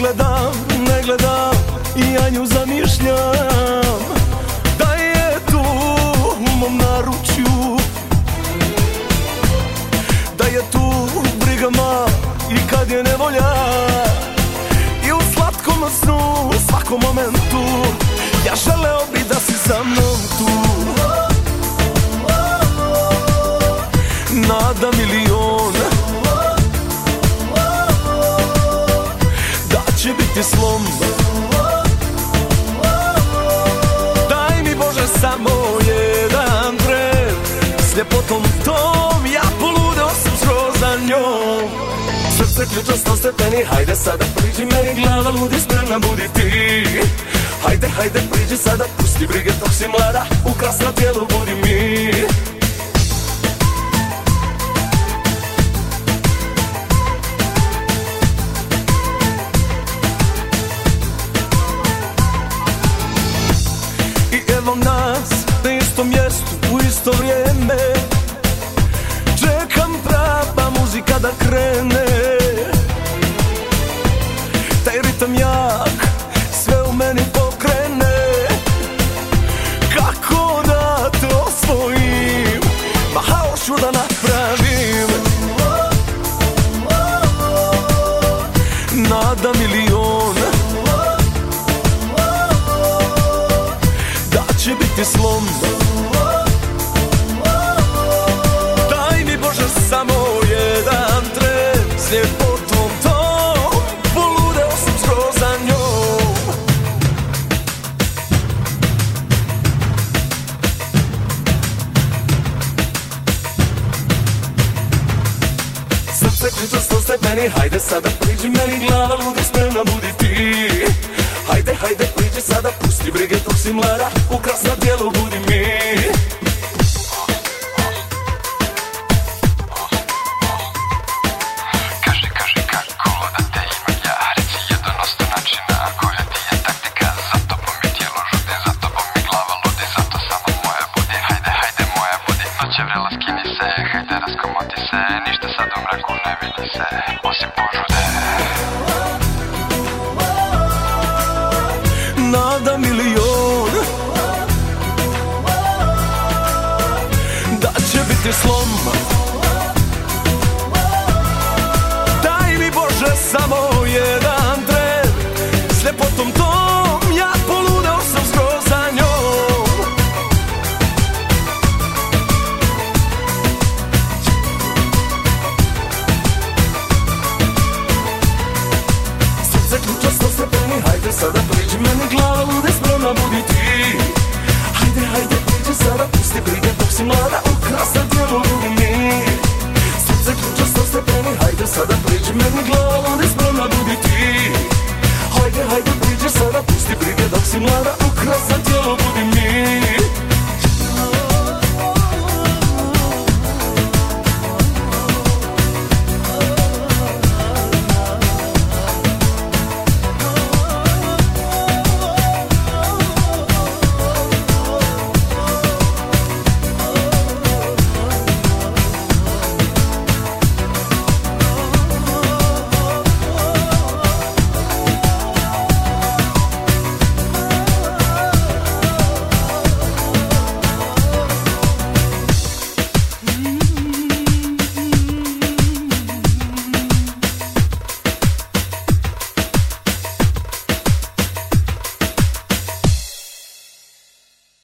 pogledam, ne gledam I ja nju zamišljam. Da je tu u mom naručju Da je tu u brigama i kad je nevolja. I u slatkom snu, u svakom momentu Ja želeo bi da si sa mnom tu. Nada milion biti slom. Daj mi Bože samo jedan tren. S ljepotom tom ja poludeo sam skroz za njom. Srce ključno sto stepeni, hajde sada priđi meni glava ludi spremna budi ti. Hajde, hajde priđi sada, pusti brige dok si mlada Ukrasna tijelu budi mi vrijeme Čekam prava muzika da krene. Taj ritam jak sve u meni pokrene. Kako da te osvojim? Ma haošu da napravim. Nada milion. Da će biti slom tren S ljepotom tom Poludeo sam skroz za njom. Srce ključa sto stepeni, hajde sada priđi meni glava ludi spremna budi ti. Hajde, hajde priđi sada, pusti brige dok si mlada, ukrasna tijelo budi mi biti slom. Daj mi Bože samo